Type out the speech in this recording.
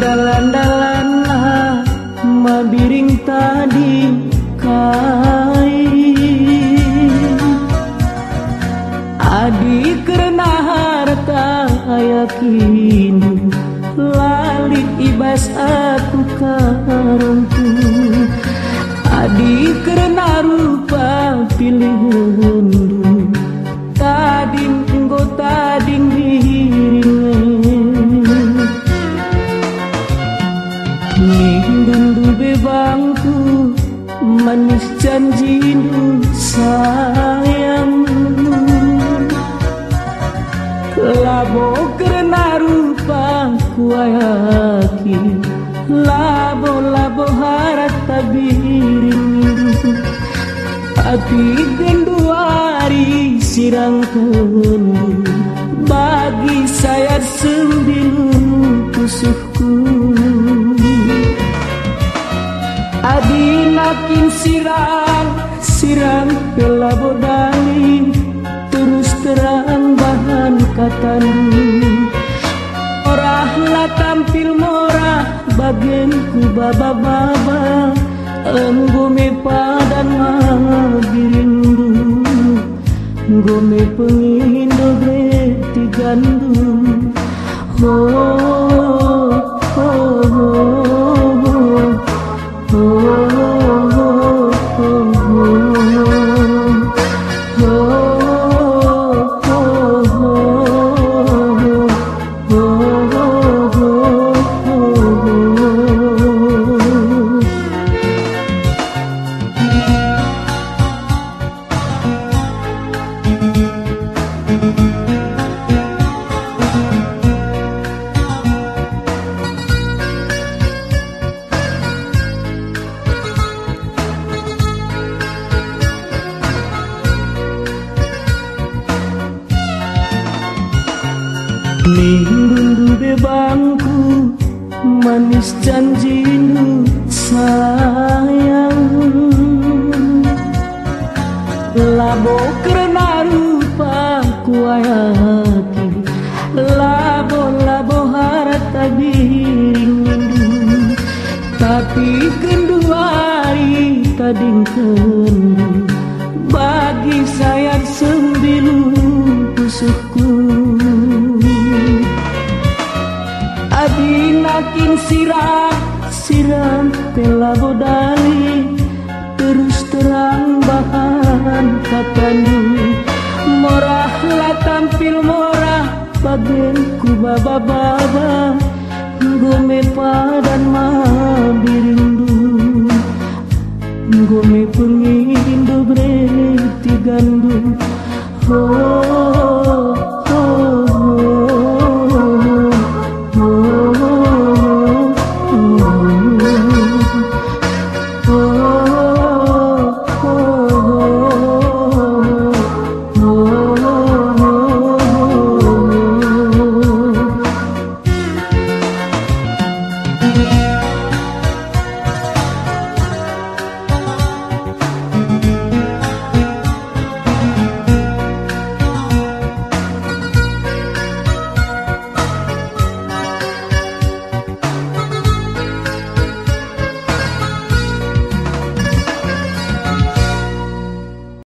dalan-dalan mabiring tadi kai. Adi karena harta yakin lalit ibas aku karang Manis janji sayang Labo karena rupa kuayaki Labo labo harat tabiring Hati genduari sirang kendu Bagi saya sembilu tusukku Adi nakin sirang Sirang pela bodali Terus terang bahan katandu Orahlah tampil morah Bagianku baba-baba Enggome padan mabirindu Gome pengindo greti gandu. Oh, oh, oh, oh. Lindundu bebangku Manis janjimu sayang. Labo karena rupa kuayaki Labo labo harta biring Tapi kenduari tading kendu Bagi Adi nakin siram pela bodali Terus terang bahan katandu. Morah lah tampil morah Bagianku baba-baba Gome padan mabirindu Gome pengindu bereti gandu. Oh